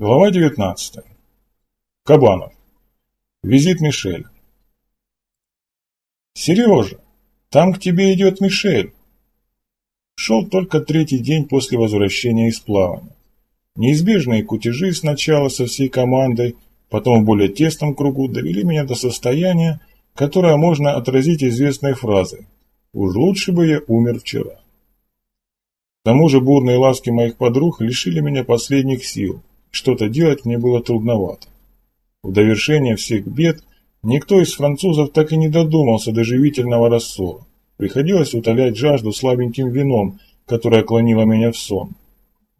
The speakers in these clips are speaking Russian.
Глава 19. Кабанов. Визит Мишель. «Сережа, там к тебе идет Мишель!» Шел только третий день после возвращения из плавания. Неизбежные кутежи сначала со всей командой, потом в более тесном кругу довели меня до состояния, которое можно отразить известной фразой «Уж лучше бы я умер вчера». К тому же бурные ласки моих подруг лишили меня последних сил – что-то делать мне было трудновато. В довершение всех бед никто из французов так и не додумался до живительного рассола. Приходилось утолять жажду слабеньким вином, которое клонило меня в сон.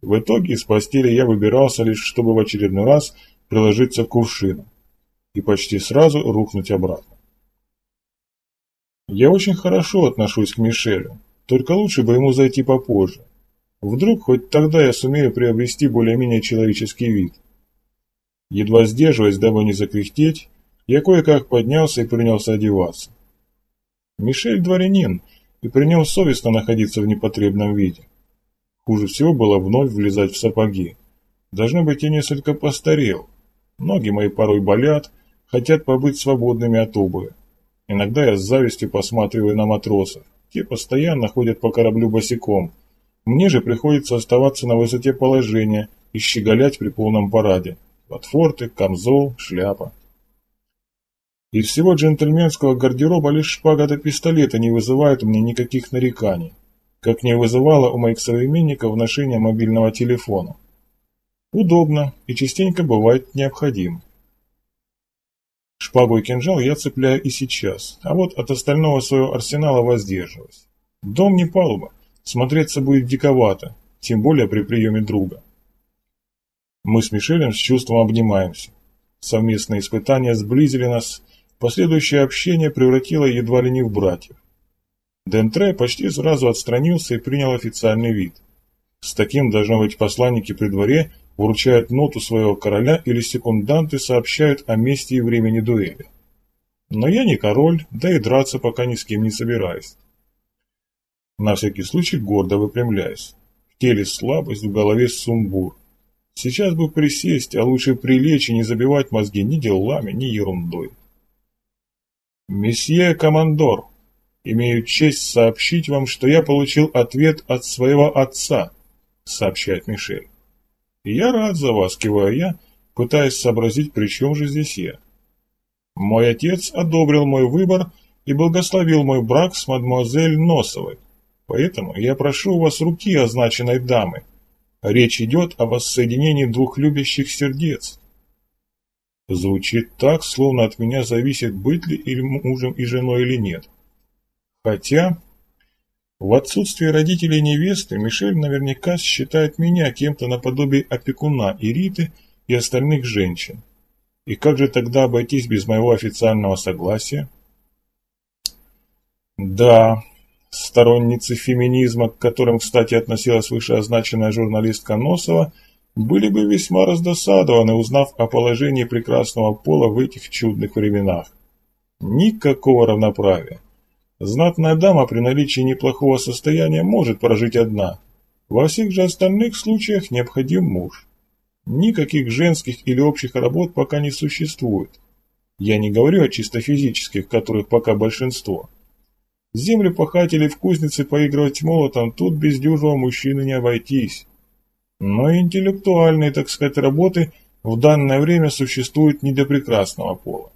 В итоге из постели я выбирался лишь, чтобы в очередной раз приложиться к кувшину и почти сразу рухнуть обратно. Я очень хорошо отношусь к Мишелю, только лучше бы ему зайти попозже. Вдруг хоть тогда я сумею приобрести более-менее человеческий вид. Едва сдерживаясь, дабы не закряхтеть, я кое-как поднялся и принялся одеваться. Мишель дворянин, и при нем совестно находиться в непотребном виде. Хуже всего было вновь влезать в сапоги. Должно быть, я несколько постарел. Ноги мои порой болят, хотят побыть свободными от обуви. Иногда я с завистью посматриваю на матросов. Те постоянно ходят по кораблю босиком, мне же приходится оставаться на высоте положения и щеголять при полном параде. Ботфорты, камзол, шляпа. Из всего джентльменского гардероба лишь шпага до пистолета не вызывают у меня никаких нареканий, как не вызывало у моих современников ношение мобильного телефона. Удобно и частенько бывает необходим. Шпагу и кинжал я цепляю и сейчас, а вот от остального своего арсенала воздерживаюсь. Дом не палуба, Смотреться будет диковато, тем более при приеме друга. Мы с Мишелем с чувством обнимаемся. Совместные испытания сблизили нас, последующее общение превратило едва ли не в братьев. Дентре почти сразу отстранился и принял официальный вид. С таким, должно быть, посланники при дворе вручают ноту своего короля или секунданты сообщают о месте и времени дуэли. Но я не король, да и драться пока ни с кем не собираюсь. На всякий случай гордо выпрямляясь. В теле слабость, в голове сумбур. Сейчас бы присесть, а лучше прилечь и не забивать мозги ни делами, ни ерундой. «Месье Командор, имею честь сообщить вам, что я получил ответ от своего отца», — сообщает Мишель. «Я рад за вас», — киваю я, пытаясь сообразить, при чем же здесь я. Мой отец одобрил мой выбор и благословил мой брак с мадемуазель Носовой. Поэтому я прошу у вас руки означенной дамы. Речь идет о воссоединении двух любящих сердец. Звучит так, словно от меня зависит, быть ли или мужем и женой или нет. Хотя, в отсутствие родителей невесты, Мишель наверняка считает меня кем-то наподобие опекуна и Риты и остальных женщин. И как же тогда обойтись без моего официального согласия? Да, Сторонницы феминизма, к которым, кстати, относилась вышеозначенная журналистка Носова, были бы весьма раздосадованы, узнав о положении прекрасного пола в этих чудных временах. Никакого равноправия. Знатная дама при наличии неплохого состояния может прожить одна. Во всех же остальных случаях необходим муж. Никаких женских или общих работ пока не существует. Я не говорю о чисто физических, которых пока большинство. Землепахатели в кузнице поигрывать молотом, тут без дюжего мужчины не обойтись. Но интеллектуальные, так сказать, работы в данное время существуют не для прекрасного пола.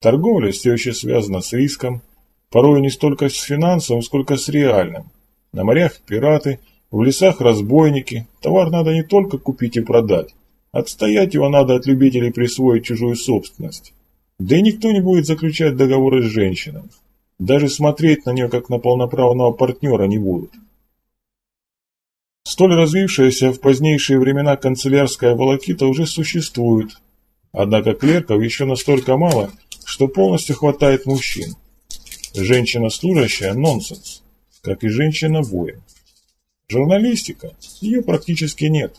Торговля все еще связана с риском, порой не столько с финансовым, сколько с реальным. На морях пираты, в лесах разбойники, товар надо не только купить и продать, отстоять его надо от любителей присвоить чужую собственность. Да и никто не будет заключать договоры с женщинами. Даже смотреть на нее как на полноправного партнера не будут. Столь развившаяся в позднейшие времена канцелярская волокита уже существует, однако клерков еще настолько мало, что полностью хватает мужчин. Женщина-служащая – нонсенс, как и женщина-воин. Журналистика – ее практически нет.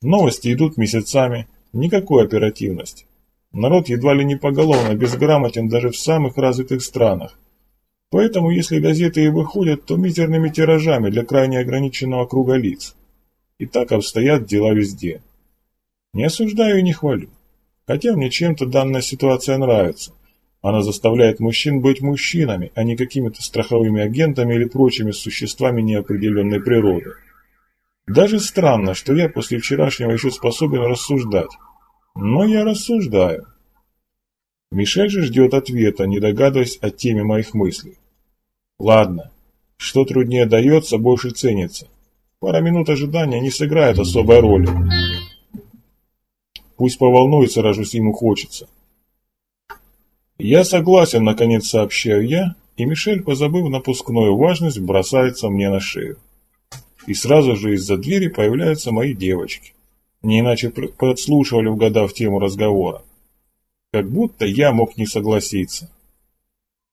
Новости идут месяцами, никакой оперативности. Народ едва ли не поголовно безграмотен даже в самых развитых странах, Поэтому, если газеты и выходят, то мизерными тиражами для крайне ограниченного круга лиц. И так обстоят дела везде. Не осуждаю и не хвалю. Хотя мне чем-то данная ситуация нравится. Она заставляет мужчин быть мужчинами, а не какими-то страховыми агентами или прочими существами неопределенной природы. Даже странно, что я после вчерашнего еще способен рассуждать. Но я рассуждаю. Мишель же ждет ответа, не догадываясь о теме моих мыслей. Ладно, что труднее дается, больше ценится. Пара минут ожидания не сыграет особой роли. Пусть поволнуется, раз уж ему хочется. Я согласен, наконец сообщаю я, и Мишель, позабыв напускную важность, бросается мне на шею. И сразу же из-за двери появляются мои девочки. Не иначе подслушивали, угадав тему разговора. Как будто я мог не согласиться.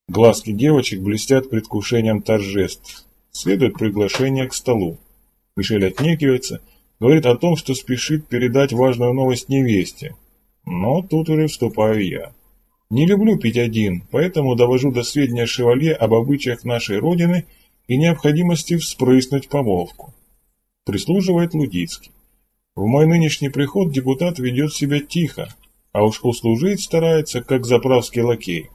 Глазки девочек блестят предвкушением торжеств. Следует приглашение к столу. Мишель отнекивается, говорит о том, что спешит передать важную новость невесте. Но тут уже вступаю я. Не люблю пить один, поэтому довожу до сведения шевалье об обычаях нашей Родины и необходимости вспрыснуть помолвку. Прислуживает Лудицкий. В мой нынешний приход депутат ведет себя тихо, а уж услужить старается, как заправский лакей.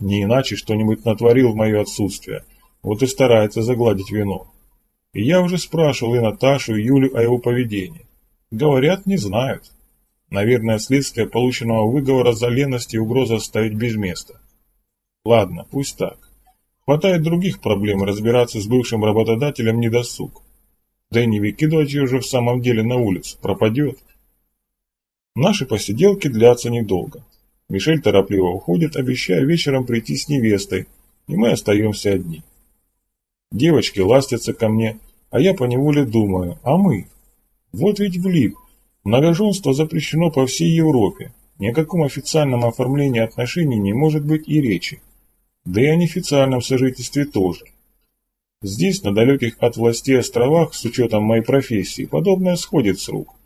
Не иначе что-нибудь натворил в мое отсутствие, вот и старается загладить вину. И я уже спрашивал и Наташу, и Юлю о его поведении. Говорят, не знают. Наверное, следствие полученного выговора за леность и угроза оставить без места. Ладно, пусть так. Хватает других проблем, разбираться с бывшим работодателем не досуг. Да и не выкидывать ее уже в самом деле на улицу, пропадет. Наши посиделки длятся недолго. Мишель торопливо уходит, обещая вечером прийти с невестой, и мы остаемся одни. Девочки ластятся ко мне, а я поневоле думаю, а мы? Вот ведь влип, Многоженство запрещено по всей Европе. Ни о каком официальном оформлении отношений не может быть и речи. Да и о неофициальном сожительстве тоже. Здесь, на далеких от власти островах, с учетом моей профессии, подобное сходит с рук.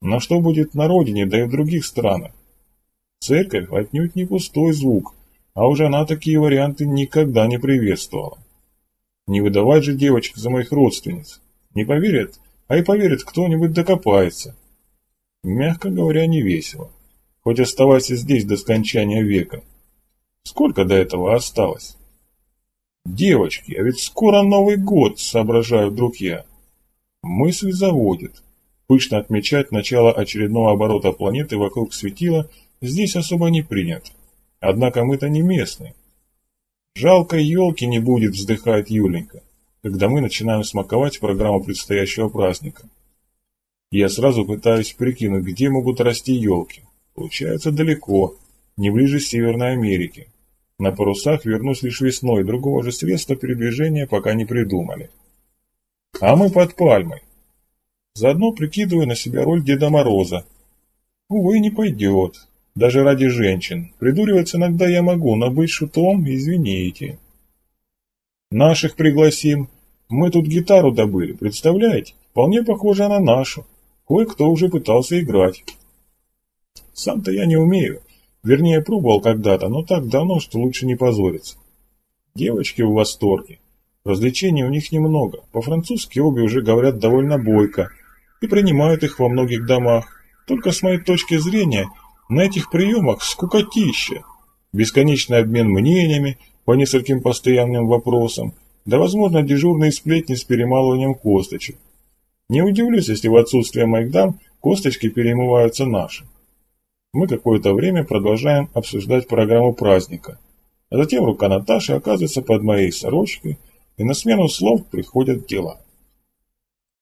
Но что будет на родине, да и в других странах? Церковь отнюдь не пустой звук, а уже она такие варианты никогда не приветствовала. Не выдавать же девочек за моих родственниц. Не поверят, а и поверит кто-нибудь докопается. Мягко говоря, не весело. Хоть оставайся здесь до скончания века. Сколько до этого осталось? Девочки, а ведь скоро Новый год, соображаю вдруг я. Мысль заводит. Пышно отмечать начало очередного оборота планеты вокруг светила здесь особо не принято. Однако мы-то не местные. Жалко елки не будет, вздыхает Юленька, когда мы начинаем смаковать программу предстоящего праздника. Я сразу пытаюсь прикинуть, где могут расти елки. Получается далеко, не ближе Северной Америки. На парусах вернусь лишь весной, другого же средства передвижения пока не придумали. А мы под пальмой. Заодно прикидываю на себя роль Деда Мороза. Увы, не пойдет. Даже ради женщин. Придуриваться иногда я могу, но быть шутом, извините. Наших пригласим. Мы тут гитару добыли, представляете? Вполне похожа на нашу. Кое-кто уже пытался играть. Сам-то я не умею. Вернее, пробовал когда-то, но так давно, что лучше не позориться. Девочки в восторге. Развлечений у них немного. По-французски обе уже говорят довольно бойко и принимают их во многих домах. Только с моей точки зрения, на этих приемах скукотища. Бесконечный обмен мнениями по нескольким постоянным вопросам, да, возможно, дежурные сплетни с перемалыванием косточек. Не удивлюсь, если в отсутствие моих дам косточки перемываются наши. Мы какое-то время продолжаем обсуждать программу праздника. А затем рука Наташи оказывается под моей сорочкой, и на смену слов приходят дела.